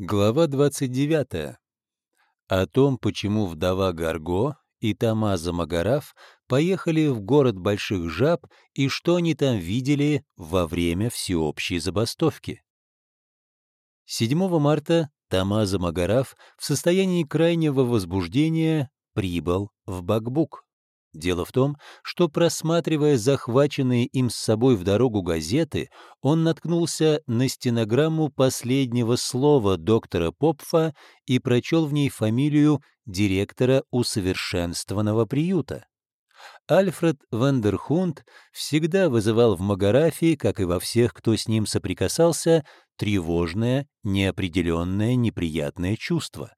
Глава 29. О том, почему вдова Гарго и Тамаза Магараф поехали в город Больших Жаб и что они там видели во время всеобщей забастовки. 7 марта Тамаза Магараф в состоянии крайнего возбуждения прибыл в Бакбук. Дело в том, что, просматривая захваченные им с собой в дорогу газеты, он наткнулся на стенограмму последнего слова доктора Попфа и прочел в ней фамилию директора усовершенствованного приюта. Альфред Вандерхунд всегда вызывал в Магарафии, как и во всех, кто с ним соприкасался, тревожное, неопределенное, неприятное чувство.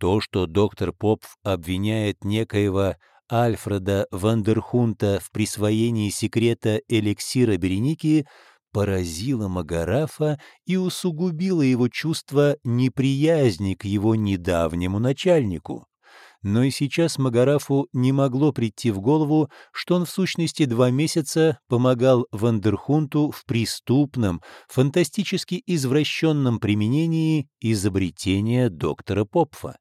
То, что доктор Попф обвиняет некоего Альфреда Вандерхунта в присвоении секрета эликсира Береники поразило Магарафа и усугубило его чувство неприязни к его недавнему начальнику. Но и сейчас Магарафу не могло прийти в голову, что он в сущности два месяца помогал Вандерхунту в преступном, фантастически извращенном применении изобретения доктора Попфа.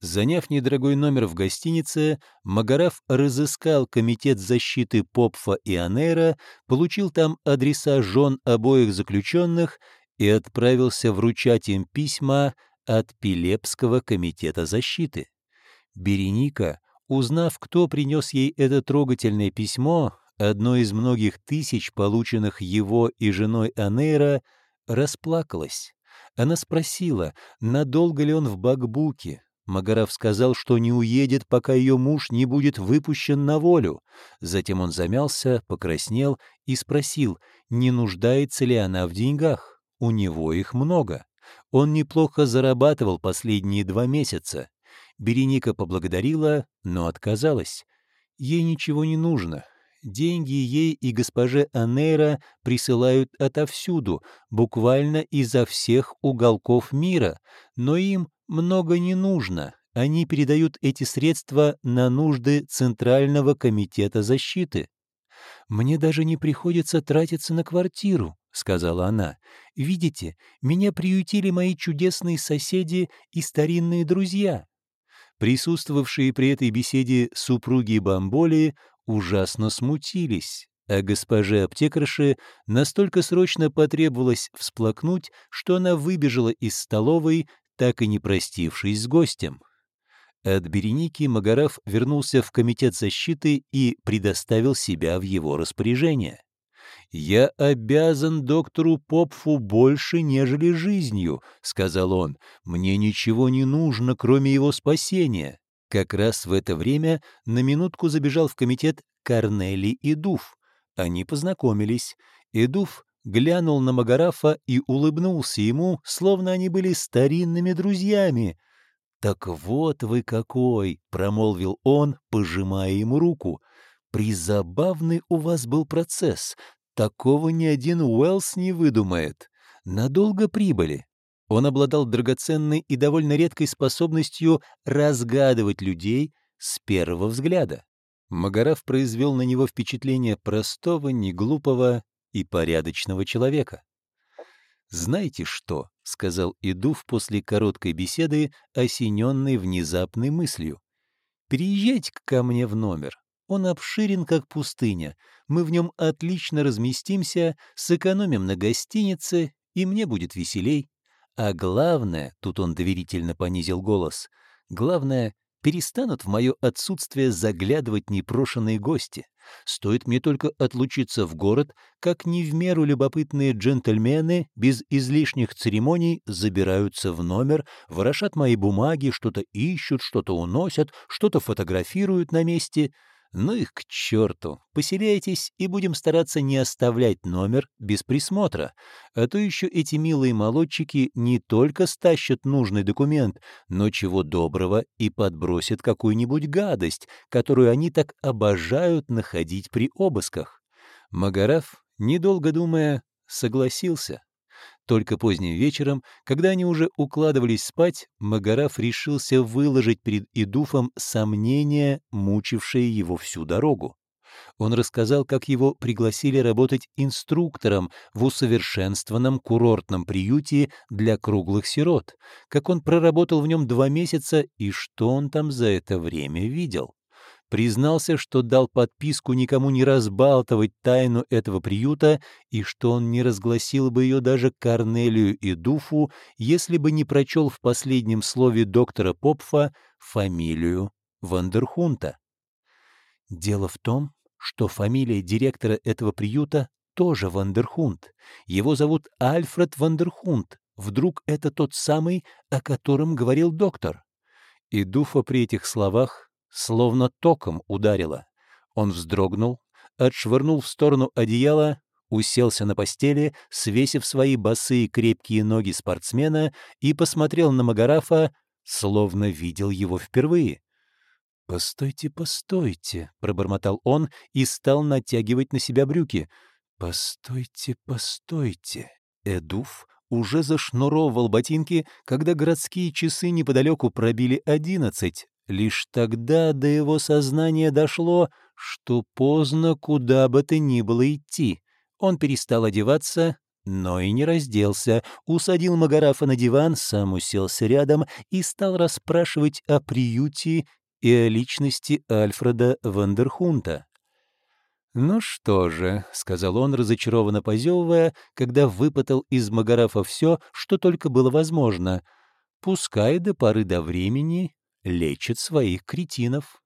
Заняв недорогой номер в гостинице, Магараф разыскал комитет защиты Попфа и Анера, получил там адреса жен обоих заключенных и отправился вручать им письма от Пилепского комитета защиты. Береника, узнав, кто принес ей это трогательное письмо, одно из многих тысяч, полученных его и женой Анейра, расплакалась. Она спросила, надолго ли он в Бакбуке, Магаров сказал, что не уедет, пока ее муж не будет выпущен на волю. Затем он замялся, покраснел и спросил, не нуждается ли она в деньгах. У него их много. Он неплохо зарабатывал последние два месяца. Береника поблагодарила, но отказалась. Ей ничего не нужно. Деньги ей и госпоже Анейра присылают отовсюду, буквально изо всех уголков мира, но им много не нужно. Они передают эти средства на нужды Центрального комитета защиты. «Мне даже не приходится тратиться на квартиру», — сказала она. «Видите, меня приютили мои чудесные соседи и старинные друзья». Присутствовавшие при этой беседе супруги Бамболи ужасно смутились, а госпоже аптекарше настолько срочно потребовалось всплакнуть, что она выбежала из столовой, так и не простившись с гостем. От Береники Магараф вернулся в Комитет защиты и предоставил себя в его распоряжение. «Я обязан доктору Попфу больше, нежели жизнью», — сказал он. «Мне ничего не нужно, кроме его спасения». Как раз в это время на минутку забежал в комитет Корнели и Дуф. Они познакомились. Идуф глянул на Магарафа и улыбнулся ему, словно они были старинными друзьями. «Так вот вы какой!» — промолвил он, пожимая ему руку. «Призабавный у вас был процесс. Такого ни один Уэллс не выдумает. Надолго прибыли». Он обладал драгоценной и довольно редкой способностью разгадывать людей с первого взгляда. Магараф произвел на него впечатление простого, неглупого и порядочного человека. «Знаете что?» — сказал Идув после короткой беседы, осененной внезапной мыслью. «Переезжайте ко мне в номер. Он обширен, как пустыня. Мы в нем отлично разместимся, сэкономим на гостинице, и мне будет веселей. А главное, — тут он доверительно понизил голос, — главное, перестанут в мое отсутствие заглядывать непрошенные гости. Стоит мне только отлучиться в город, как не в меру любопытные джентльмены без излишних церемоний забираются в номер, ворошат мои бумаги, что-то ищут, что-то уносят, что-то фотографируют на месте — ну их к черту. Поселяйтесь, и будем стараться не оставлять номер без присмотра. А то еще эти милые молодчики не только стащат нужный документ, но чего доброго и подбросят какую-нибудь гадость, которую они так обожают находить при обысках. Магараф, недолго думая, согласился. Только поздним вечером, когда они уже укладывались спать, Магараф решился выложить перед Идуфом сомнения, мучившие его всю дорогу. Он рассказал, как его пригласили работать инструктором в усовершенствованном курортном приюте для круглых сирот, как он проработал в нем два месяца и что он там за это время видел. Признался, что дал подписку никому не разбалтывать тайну этого приюта и что он не разгласил бы ее даже Корнелию и Дуфу, если бы не прочел в последнем слове доктора Попфа фамилию Вандерхунта. Дело в том, что фамилия директора этого приюта тоже Вандерхунд. Его зовут Альфред Вандерхунд. Вдруг это тот самый, о котором говорил доктор? И Дуфа при этих словах словно током ударило. Он вздрогнул, отшвырнул в сторону одеяла, уселся на постели, свесив свои босые крепкие ноги спортсмена и посмотрел на Магарафа, словно видел его впервые. «Постойте, постойте», — пробормотал он и стал натягивать на себя брюки. «Постойте, постойте». Эдуф уже зашнуровывал ботинки, когда городские часы неподалеку пробили одиннадцать. Лишь тогда до его сознания дошло, что поздно куда бы то ни было идти. Он перестал одеваться, но и не разделся, усадил Магарафа на диван, сам уселся рядом и стал расспрашивать о приюте и о личности Альфреда Вандерхунта. «Ну что же», — сказал он, разочарованно позевывая, когда выпытал из Магарафа все, что только было возможно. «Пускай до поры до времени лечит своих кретинов».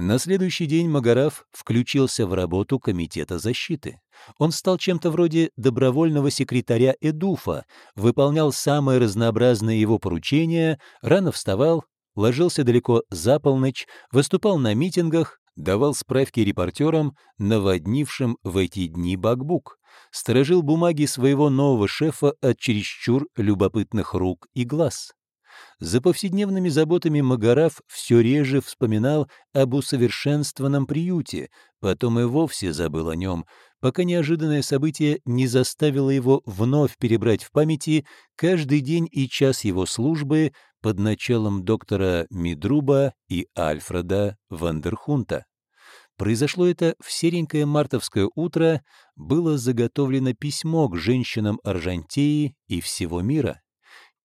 На следующий день Магараф включился в работу Комитета защиты. Он стал чем-то вроде добровольного секретаря Эдуфа, выполнял самые разнообразные его поручения, рано вставал, ложился далеко за полночь, выступал на митингах, давал справки репортерам, наводнившим в эти дни бакбук, сторожил бумаги своего нового шефа от чересчур любопытных рук и глаз. За повседневными заботами Магараф все реже вспоминал об усовершенствованном приюте, потом и вовсе забыл о нем, пока неожиданное событие не заставило его вновь перебрать в памяти каждый день и час его службы под началом доктора Мидруба и Альфреда Вандерхунта. Произошло это в серенькое мартовское утро, было заготовлено письмо к женщинам Аржантеи и всего мира.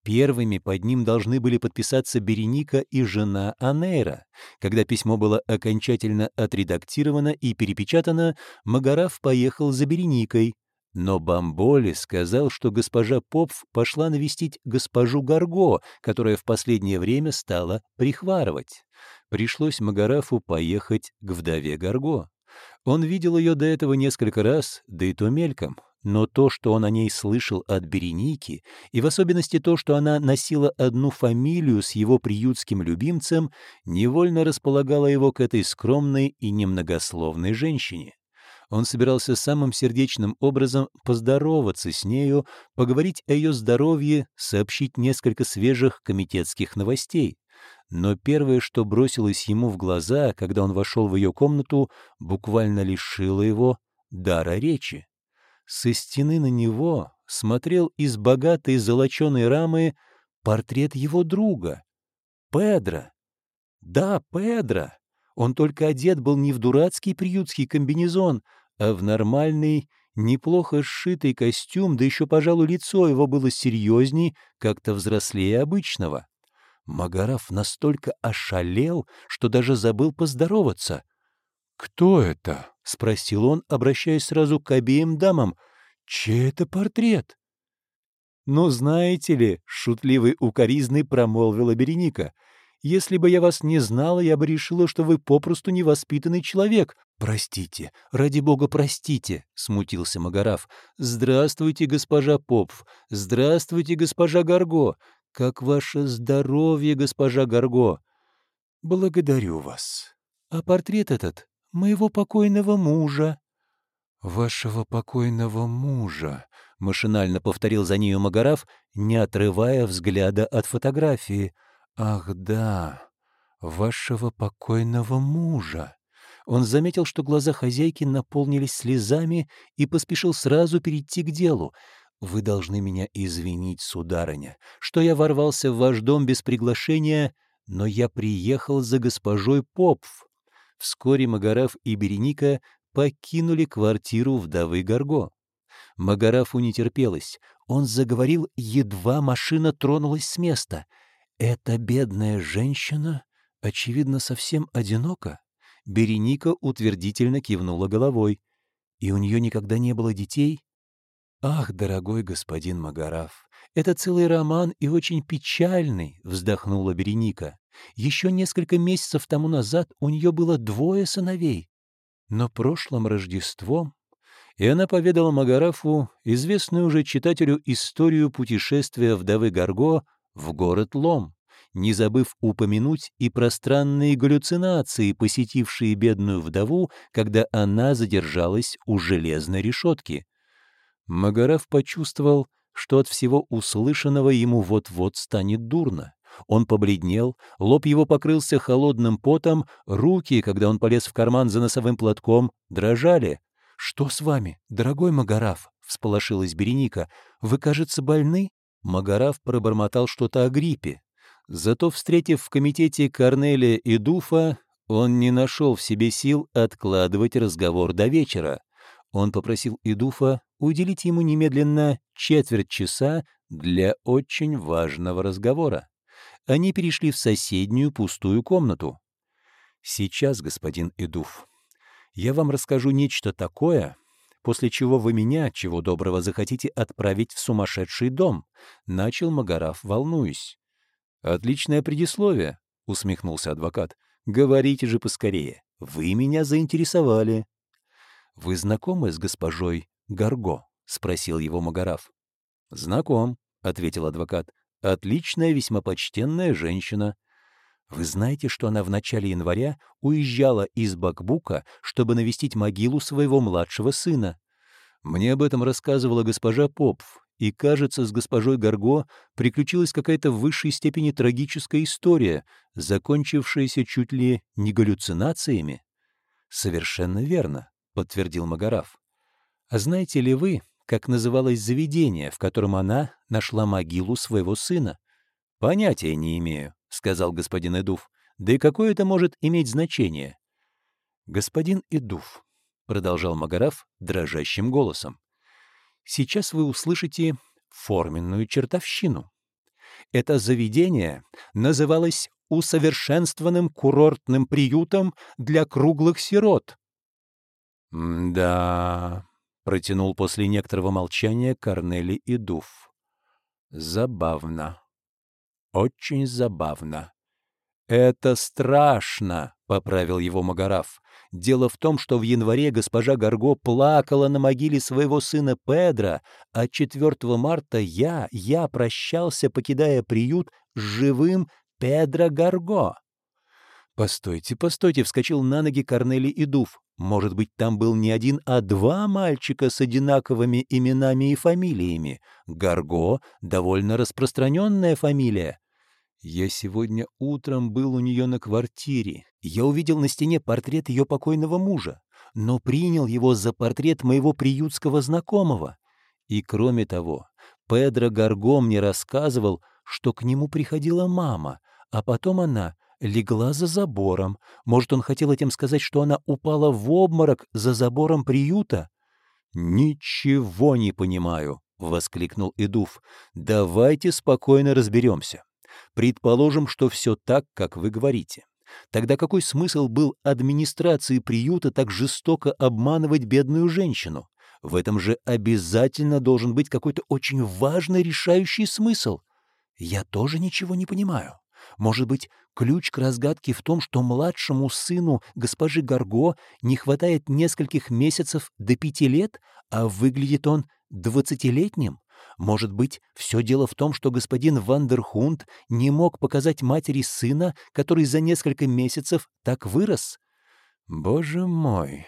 Первыми под ним должны были подписаться Береника и жена Анейра. Когда письмо было окончательно отредактировано и перепечатано, Магараф поехал за Береникой. Но Бамболи сказал, что госпожа Попф пошла навестить госпожу Гарго, которая в последнее время стала прихварывать. Пришлось Магарафу поехать к вдове Гарго. Он видел ее до этого несколько раз, да и то мельком. Но то, что он о ней слышал от Береники, и в особенности то, что она носила одну фамилию с его приютским любимцем, невольно располагало его к этой скромной и немногословной женщине. Он собирался самым сердечным образом поздороваться с нею, поговорить о ее здоровье, сообщить несколько свежих комитетских новостей. Но первое, что бросилось ему в глаза, когда он вошел в ее комнату, буквально лишило его дара речи. Со стены на него смотрел из богатой золоченой рамы портрет его друга, Педро. Да, Педро. Он только одет был не в дурацкий приютский комбинезон, а в нормальный, неплохо сшитый костюм, да еще, пожалуй, лицо его было серьезней, как-то взрослее обычного. Магаров настолько ошалел, что даже забыл поздороваться. «Кто это?» — спросил он, обращаясь сразу к обеим дамам. «Чей это портрет?» «Ну, знаете ли», — шутливый укоризный промолвила Береника, «если бы я вас не знала, я бы решила, что вы попросту невоспитанный человек. Простите, ради бога, простите», — смутился Магараф. «Здравствуйте, госпожа Попф, здравствуйте, госпожа Гарго. Как ваше здоровье, госпожа Гарго?» «Благодарю вас. А портрет этот моего покойного мужа». «Вашего покойного мужа», — машинально повторил за нею Магараф, не отрывая взгляда от фотографии. «Ах да, вашего покойного мужа». Он заметил, что глаза хозяйки наполнились слезами и поспешил сразу перейти к делу. «Вы должны меня извинить, сударыня, что я ворвался в ваш дом без приглашения, но я приехал за госпожой Попф. Вскоре Магараф и Береника покинули квартиру вдовы Горго. Магарафу не терпелось. Он заговорил, едва машина тронулась с места. «Эта бедная женщина, очевидно, совсем одинока?» Береника утвердительно кивнула головой. «И у нее никогда не было детей?» «Ах, дорогой господин Магараф, это целый роман и очень печальный», — вздохнула Береника. «Еще несколько месяцев тому назад у нее было двое сыновей. Но прошлым Рождеством и она поведала Магарафу известную уже читателю историю путешествия вдовы Гарго в город Лом, не забыв упомянуть и пространные галлюцинации, посетившие бедную вдову, когда она задержалась у железной решетки. Магараф почувствовал, что от всего услышанного ему вот-вот станет дурно. Он побледнел, лоб его покрылся холодным потом, руки, когда он полез в карман за носовым платком, дрожали. «Что с вами, дорогой Магараф?» — всполошилась Береника. «Вы, кажется, больны?» Магараф пробормотал что-то о гриппе. Зато, встретив в комитете Корнелия и Дуфа, он не нашел в себе сил откладывать разговор до вечера. Он попросил Идуфа уделить ему немедленно четверть часа для очень важного разговора. Они перешли в соседнюю пустую комнату. «Сейчас, господин Идуф, я вам расскажу нечто такое, после чего вы меня, чего доброго, захотите отправить в сумасшедший дом», — начал Магараф, волнуясь. «Отличное предисловие», — усмехнулся адвокат. «Говорите же поскорее. Вы меня заинтересовали». «Вы знакомы с госпожой Гарго?» — спросил его Магараф. «Знаком», — ответил адвокат. «Отличная, весьма почтенная женщина. Вы знаете, что она в начале января уезжала из Бакбука, чтобы навестить могилу своего младшего сына? Мне об этом рассказывала госпожа Попф, и, кажется, с госпожой Гарго приключилась какая-то в высшей степени трагическая история, закончившаяся чуть ли не галлюцинациями. «Совершенно верно», — подтвердил Магараф. «А знаете ли вы, как называлось заведение, в котором она нашла могилу своего сына?» «Понятия не имею», — сказал господин Эдуф. «Да и какое это может иметь значение?» «Господин Эдуф», — продолжал Магараф дрожащим голосом, «сейчас вы услышите форменную чертовщину. Это заведение называлось усовершенствованным курортным приютом для круглых сирот». «Да», — протянул после некоторого молчания Корнели Идуф. «Забавно». Очень забавно. «Это страшно», — поправил его Магараф. «Дело в том, что в январе госпожа Гарго плакала на могиле своего сына Педра, а 4 марта я, я прощался, покидая приют с живым Педро Гарго». «Постойте, постойте!» — вскочил на ноги Корнели Идуф. «Может быть, там был не один, а два мальчика с одинаковыми именами и фамилиями. Гарго — довольно распространенная фамилия. Я сегодня утром был у нее на квартире. Я увидел на стене портрет ее покойного мужа, но принял его за портрет моего приютского знакомого. И кроме того, Педро Гарго мне рассказывал, что к нему приходила мама, а потом она легла за забором. Может, он хотел этим сказать, что она упала в обморок за забором приюта? «Ничего не понимаю», — воскликнул Идуф. «Давайте спокойно разберемся. Предположим, что все так, как вы говорите. Тогда какой смысл был администрации приюта так жестоко обманывать бедную женщину? В этом же обязательно должен быть какой-то очень важный решающий смысл. Я тоже ничего не понимаю. Может быть, ключ к разгадке в том, что младшему сыну госпожи Гарго не хватает нескольких месяцев до пяти лет, а выглядит он двадцатилетним? Может быть, все дело в том, что господин Вандерхунд не мог показать матери сына, который за несколько месяцев так вырос? «Боже мой,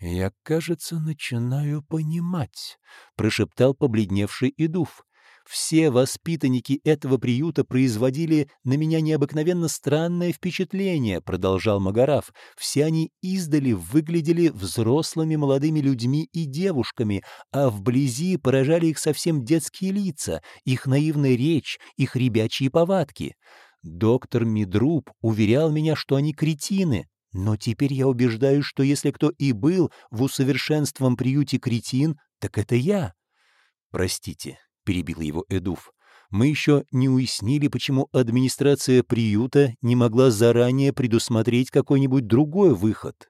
я, кажется, начинаю понимать», — прошептал побледневший Идуф. Все воспитанники этого приюта производили на меня необыкновенно странное впечатление, продолжал Магараф. Все они издали выглядели взрослыми молодыми людьми и девушками, а вблизи поражали их совсем детские лица, их наивная речь, их ребячьи повадки. Доктор Мидруб уверял меня, что они кретины, Но теперь я убеждаюсь, что если кто и был в усовершенством приюте кретин, так это я. Простите, — перебил его Эдуф, — мы еще не уяснили, почему администрация приюта не могла заранее предусмотреть какой-нибудь другой выход.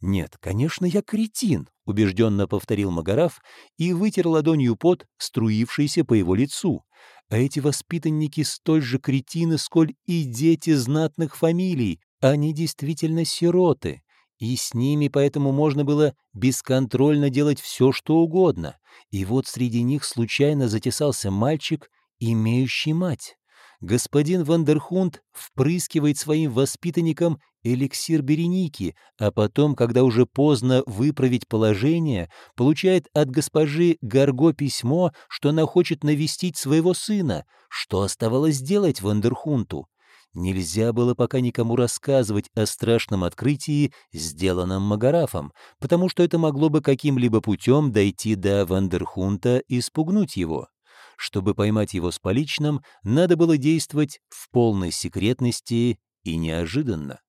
«Нет, конечно, я кретин», — убежденно повторил Магараф и вытер ладонью пот, струившийся по его лицу. «А эти воспитанники столь же кретины, сколь и дети знатных фамилий. Они действительно сироты, и с ними поэтому можно было бесконтрольно делать все, что угодно. И вот среди них случайно затесался мальчик, имеющий мать. Господин Вандерхунд впрыскивает своим воспитанникам эликсир Береники, а потом, когда уже поздно выправить положение, получает от госпожи Гарго письмо, что она хочет навестить своего сына. Что оставалось делать Вандерхунту? Нельзя было пока никому рассказывать о страшном открытии, сделанном Магарафом, потому что это могло бы каким-либо путем дойти до Вандерхунта и спугнуть его. Чтобы поймать его с поличным, надо было действовать в полной секретности и неожиданно.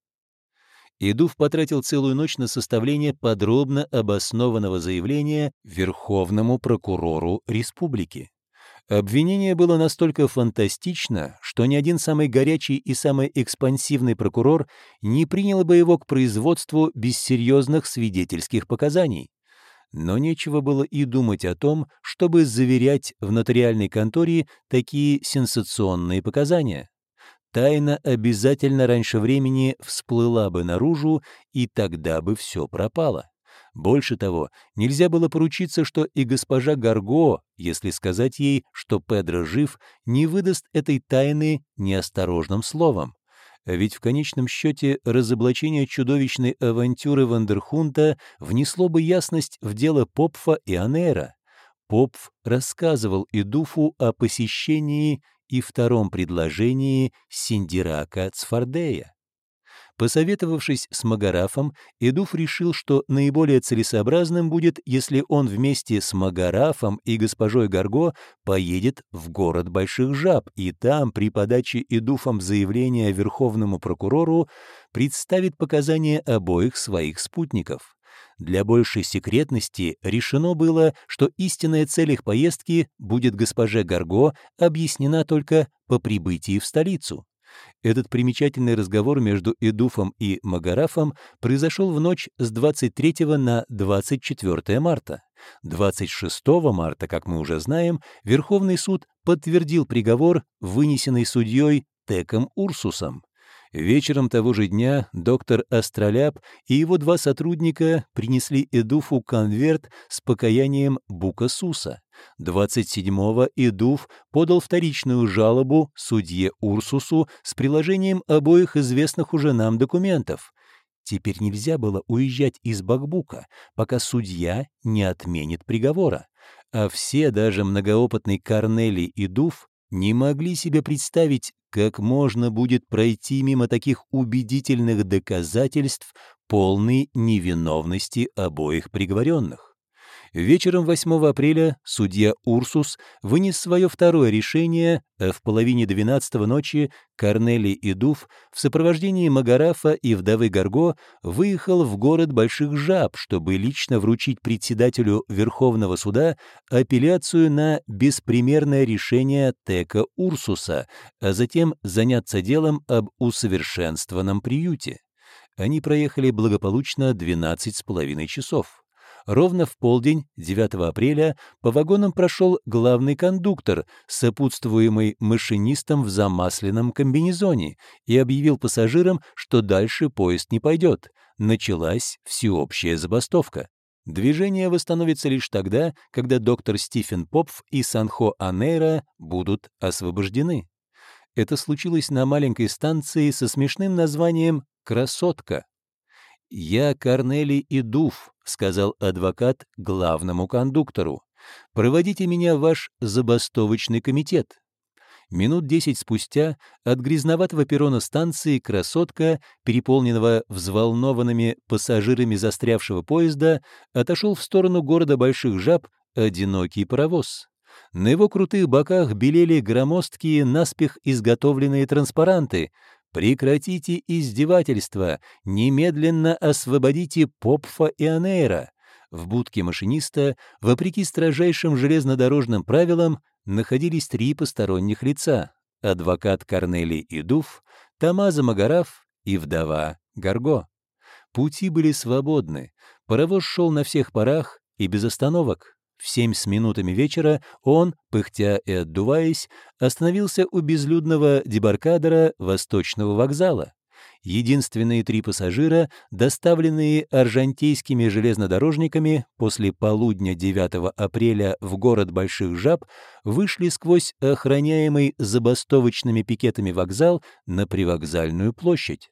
Идув потратил целую ночь на составление подробно обоснованного заявления Верховному прокурору республики. Обвинение было настолько фантастично, что ни один самый горячий и самый экспансивный прокурор не принял бы его к производству без серьезных свидетельских показаний. Но нечего было и думать о том, чтобы заверять в нотариальной конторе такие сенсационные показания. Тайна обязательно раньше времени всплыла бы наружу, и тогда бы все пропало. Больше того, нельзя было поручиться, что и госпожа Гарго, если сказать ей, что Педро жив, не выдаст этой тайны неосторожным словом. Ведь в конечном счете разоблачение чудовищной авантюры Вандерхунта внесло бы ясность в дело Попфа и Анера. Попф рассказывал Идуфу о посещении и втором предложении Синдирака Цфардея. Посоветовавшись с Магарафом, Эдуф решил, что наиболее целесообразным будет, если он вместе с Магарафом и госпожой Гарго поедет в город Больших Жаб, и там, при подаче Эдуфом заявления Верховному прокурору, представит показания обоих своих спутников. Для большей секретности решено было, что истинная цель их поездки будет госпоже Гарго объяснена только по прибытии в столицу. Этот примечательный разговор между Эдуфом и Магарафом произошел в ночь с 23 на 24 марта. 26 марта, как мы уже знаем, Верховный суд подтвердил приговор, вынесенный судьей Теком Урсусом. Вечером того же дня доктор Астроляп и его два сотрудника принесли Эдуфу конверт с покаянием Букасуса. 27-го Эдуф подал вторичную жалобу судье Урсусу с приложением обоих известных уже нам документов. Теперь нельзя было уезжать из Бакбука, пока судья не отменит приговора. А все, даже многоопытный Корнели и Дуф, не могли себе представить, как можно будет пройти мимо таких убедительных доказательств полной невиновности обоих приговоренных. Вечером 8 апреля судья Урсус вынес свое второе решение, а в половине 12 ночи Корнели и Дуф в сопровождении Магарафа и вдовы Гарго выехал в город Больших Жаб, чтобы лично вручить председателю Верховного суда апелляцию на беспримерное решение Тека Урсуса, а затем заняться делом об усовершенствованном приюте. Они проехали благополучно 12 с половиной часов. Ровно в полдень 9 апреля по вагонам прошел главный кондуктор, сопутствуемый машинистом в замасленном комбинезоне, и объявил пассажирам, что дальше поезд не пойдет. Началась всеобщая забастовка. Движение восстановится лишь тогда, когда доктор Стивен Попф и Санхо Анейра будут освобождены. Это случилось на маленькой станции со смешным названием «Красотка». «Я Корнели Идуф», — сказал адвокат главному кондуктору. «Проводите меня в ваш забастовочный комитет». Минут десять спустя от грязноватого перрона станции «Красотка», переполненного взволнованными пассажирами застрявшего поезда, отошел в сторону города Больших Жаб одинокий паровоз. На его крутых боках белели громоздкие, наспех изготовленные транспаранты «Прекратите издевательства! Немедленно освободите Попфа и Анейра!» В будке машиниста, вопреки строжайшим железнодорожным правилам, находились три посторонних лица — адвокат Корнелий Идуф, Тамаза Магараф и вдова Гарго. Пути были свободны, паровоз шел на всех парах и без остановок. В семь с минутами вечера он, пыхтя и отдуваясь, остановился у безлюдного дебаркадера Восточного вокзала. Единственные три пассажира, доставленные аржантейскими железнодорожниками после полудня 9 апреля в город Больших Жаб, вышли сквозь охраняемый забастовочными пикетами вокзал на привокзальную площадь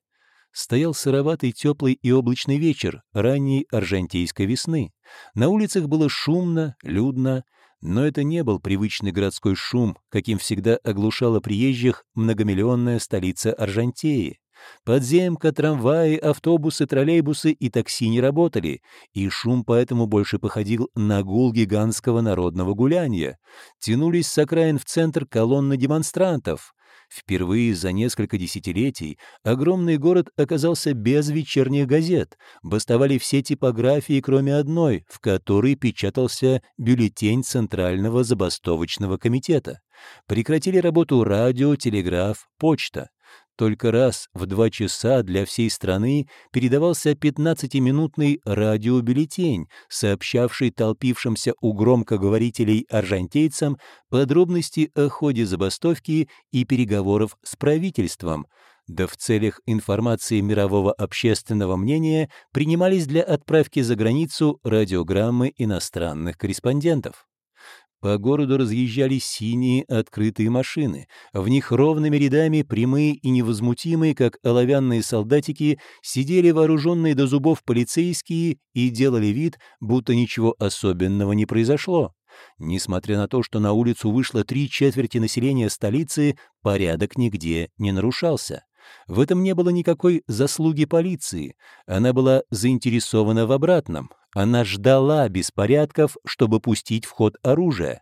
стоял сыроватый, теплый и облачный вечер ранней аржантейской весны. На улицах было шумно, людно, но это не был привычный городской шум, каким всегда оглушала приезжих многомиллионная столица Аржантеи. Подземка, трамваи, автобусы, троллейбусы и такси не работали, и шум поэтому больше походил на гул гигантского народного гуляния. Тянулись с окраин в центр колонны демонстрантов. Впервые за несколько десятилетий огромный город оказался без вечерних газет, бастовали все типографии, кроме одной, в которой печатался бюллетень Центрального забастовочного комитета. Прекратили работу радио, телеграф, почта. Только раз в два часа для всей страны передавался 15-минутный радиобюллетень, сообщавший толпившимся у громкоговорителей аржантейцам подробности о ходе забастовки и переговоров с правительством, да в целях информации мирового общественного мнения принимались для отправки за границу радиограммы иностранных корреспондентов. По городу разъезжали синие открытые машины. В них ровными рядами, прямые и невозмутимые, как оловянные солдатики, сидели вооруженные до зубов полицейские и делали вид, будто ничего особенного не произошло. Несмотря на то, что на улицу вышло три четверти населения столицы, порядок нигде не нарушался. В этом не было никакой заслуги полиции. Она была заинтересована в обратном. Она ждала беспорядков, чтобы пустить в ход оружие.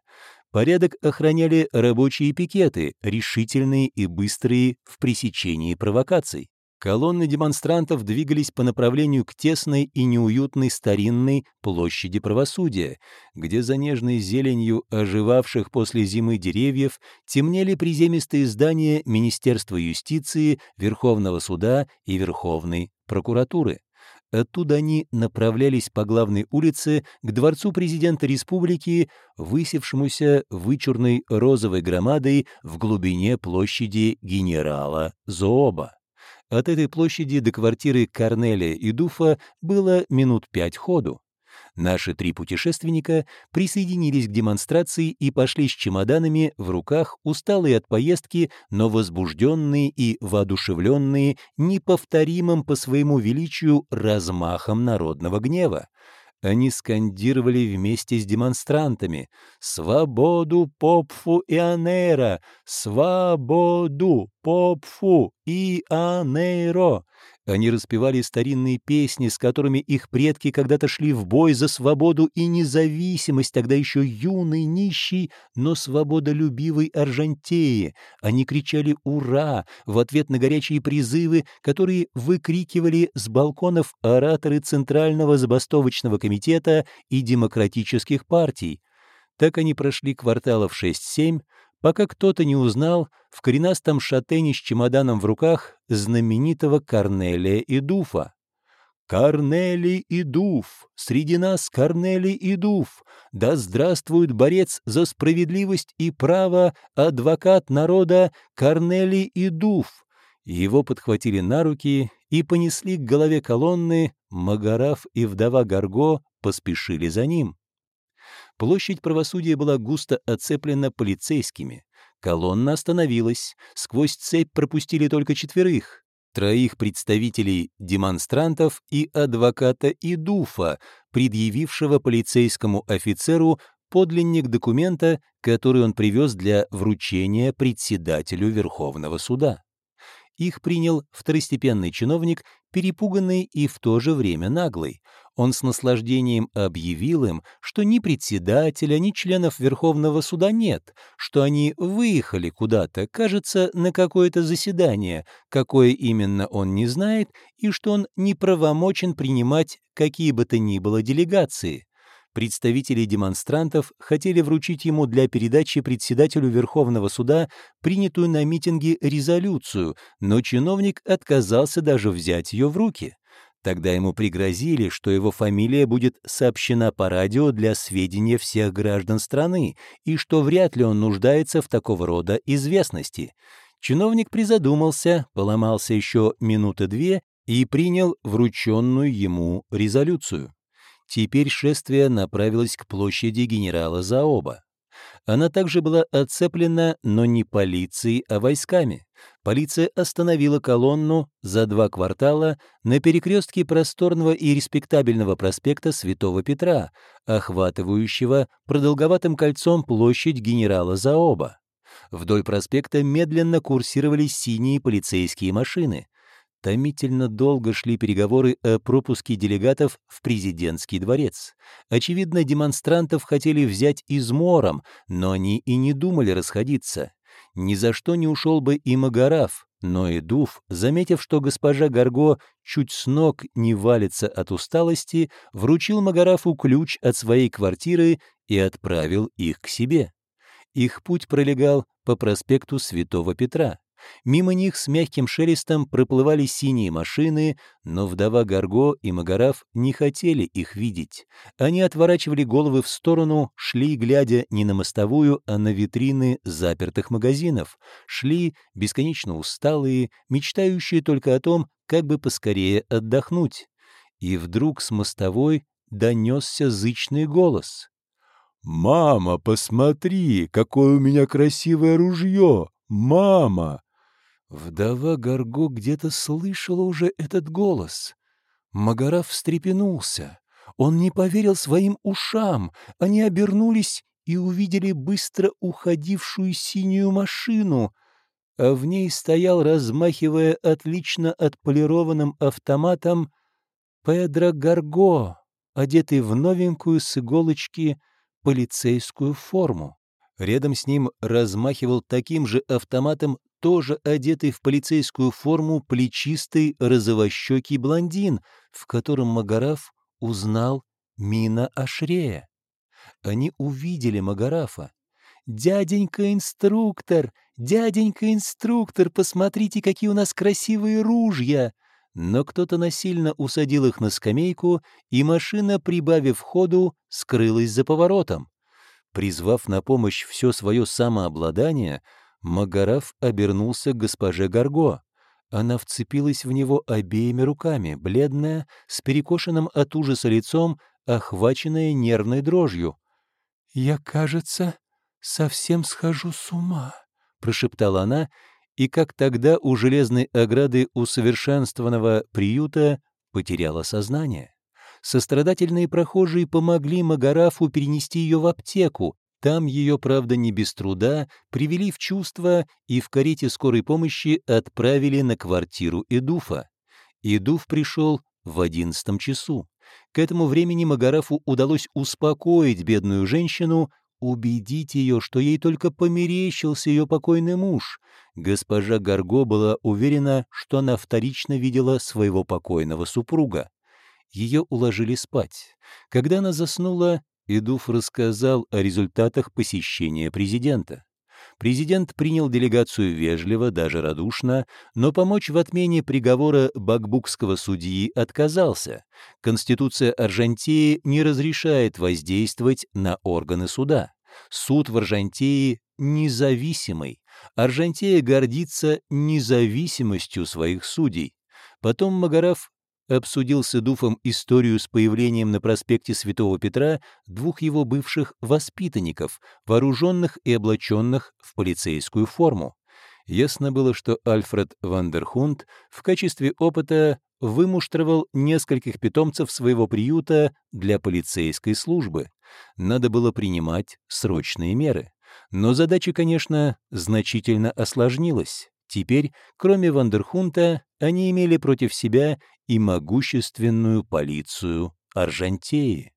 Порядок охраняли рабочие пикеты, решительные и быстрые в пресечении провокаций. Колонны демонстрантов двигались по направлению к тесной и неуютной старинной площади правосудия, где за нежной зеленью оживавших после зимы деревьев темнели приземистые здания Министерства юстиции, Верховного суда и Верховной прокуратуры. Оттуда они направлялись по главной улице к дворцу президента республики, высевшемуся вычурной розовой громадой в глубине площади генерала Зооба. От этой площади до квартиры Корнелия и Дуфа было минут пять ходу. Наши три путешественника присоединились к демонстрации и пошли с чемоданами в руках, усталые от поездки, но возбужденные и воодушевленные неповторимым по своему величию размахом народного гнева. Они скандировали вместе с демонстрантами «Свободу Попфу и Анейро! Свободу Попфу и Анейро!» Они распевали старинные песни, с которыми их предки когда-то шли в бой за свободу и независимость, тогда еще юный, нищий, но свободолюбивый Аржантеи. Они кричали «Ура!» в ответ на горячие призывы, которые выкрикивали с балконов ораторы Центрального забастовочного комитета и демократических партий. Так они прошли кварталов 6-7, пока кто-то не узнал в коренастом шатене с чемоданом в руках знаменитого Корнелия Идуфа. «Корнелий Идуф! Среди нас Корнелий Идуф! Да здравствует борец за справедливость и право, адвокат народа Корнелий Идуф!» Его подхватили на руки и понесли к голове колонны, Магараф и вдова Гарго поспешили за ним. Площадь правосудия была густо оцеплена полицейскими. Колонна остановилась, сквозь цепь пропустили только четверых, троих представителей демонстрантов и адвоката Идуфа, предъявившего полицейскому офицеру подлинник документа, который он привез для вручения председателю Верховного суда. Их принял второстепенный чиновник, перепуганный и в то же время наглый. Он с наслаждением объявил им, что ни председателя, ни членов Верховного суда нет, что они выехали куда-то, кажется, на какое-то заседание, какое именно он не знает, и что он неправомочен принимать какие бы то ни было делегации. Представители демонстрантов хотели вручить ему для передачи председателю Верховного суда принятую на митинге резолюцию, но чиновник отказался даже взять ее в руки. Тогда ему пригрозили, что его фамилия будет сообщена по радио для сведения всех граждан страны, и что вряд ли он нуждается в такого рода известности. Чиновник призадумался, поломался еще минуты две и принял врученную ему резолюцию. Теперь шествие направилось к площади генерала Заоба. Она также была оцеплена, но не полицией, а войсками. Полиция остановила колонну за два квартала на перекрестке просторного и респектабельного проспекта Святого Петра, охватывающего продолговатым кольцом площадь генерала Заоба. Вдоль проспекта медленно курсировали синие полицейские машины. Томительно долго шли переговоры о пропуске делегатов в президентский дворец. Очевидно, демонстрантов хотели взять измором, но они и не думали расходиться. Ни за что не ушел бы и Магараф, но и Дуф, заметив, что госпожа Гарго чуть с ног не валится от усталости, вручил Магарафу ключ от своей квартиры и отправил их к себе. Их путь пролегал по проспекту Святого Петра. Мимо них с мягким шелестом проплывали синие машины, но вдова Гарго и Магараф не хотели их видеть. Они отворачивали головы в сторону, шли, глядя не на мостовую, а на витрины запертых магазинов, шли, бесконечно усталые, мечтающие только о том, как бы поскорее отдохнуть. И вдруг с мостовой донесся зычный голос. «Мама, посмотри, какое у меня красивое ружье! Мама!» Вдова Гарго где-то слышала уже этот голос. Магараф встрепенулся. Он не поверил своим ушам. Они обернулись и увидели быстро уходившую синюю машину, а в ней стоял, размахивая отлично отполированным автоматом, Педро Гарго, одетый в новенькую с иголочки полицейскую форму. Рядом с ним размахивал таким же автоматом тоже одетый в полицейскую форму плечистый розовощекий блондин, в котором Магараф узнал Мина Ашрея. Они увидели Магарафа. «Дяденька-инструктор! Дяденька-инструктор! Посмотрите, какие у нас красивые ружья!» Но кто-то насильно усадил их на скамейку, и машина, прибавив ходу, скрылась за поворотом. Призвав на помощь все свое самообладание, Магараф обернулся к госпоже Гарго. Она вцепилась в него обеими руками, бледная, с перекошенным от ужаса лицом, охваченная нервной дрожью. «Я, кажется, совсем схожу с ума», — прошептала она, и, как тогда у железной ограды усовершенствованного приюта, потеряла сознание. Сострадательные прохожие помогли Магарафу перенести ее в аптеку, там ее, правда, не без труда, привели в чувство и в карете скорой помощи отправили на квартиру Эдуфа. Эдуф пришел в одиннадцатом часу. К этому времени Магарафу удалось успокоить бедную женщину, убедить ее, что ей только померещился ее покойный муж. Госпожа Гарго была уверена, что она вторично видела своего покойного супруга. Ее уложили спать. Когда она заснула, Идуф рассказал о результатах посещения президента. Президент принял делегацию вежливо, даже радушно, но помочь в отмене приговора бакбукского судьи отказался. Конституция Аржантии не разрешает воздействовать на органы суда. Суд в Аржантии независимый. Аржантия гордится независимостью своих судей. Потом Магараф обсудил с Эдуфом историю с появлением на проспекте Святого Петра двух его бывших воспитанников, вооруженных и облаченных в полицейскую форму. Ясно было, что Альфред Вандерхунд в качестве опыта вымуштровал нескольких питомцев своего приюта для полицейской службы. Надо было принимать срочные меры. Но задача, конечно, значительно осложнилась. Теперь, кроме Вандерхунта, они имели против себя и могущественную полицию Аржантеи.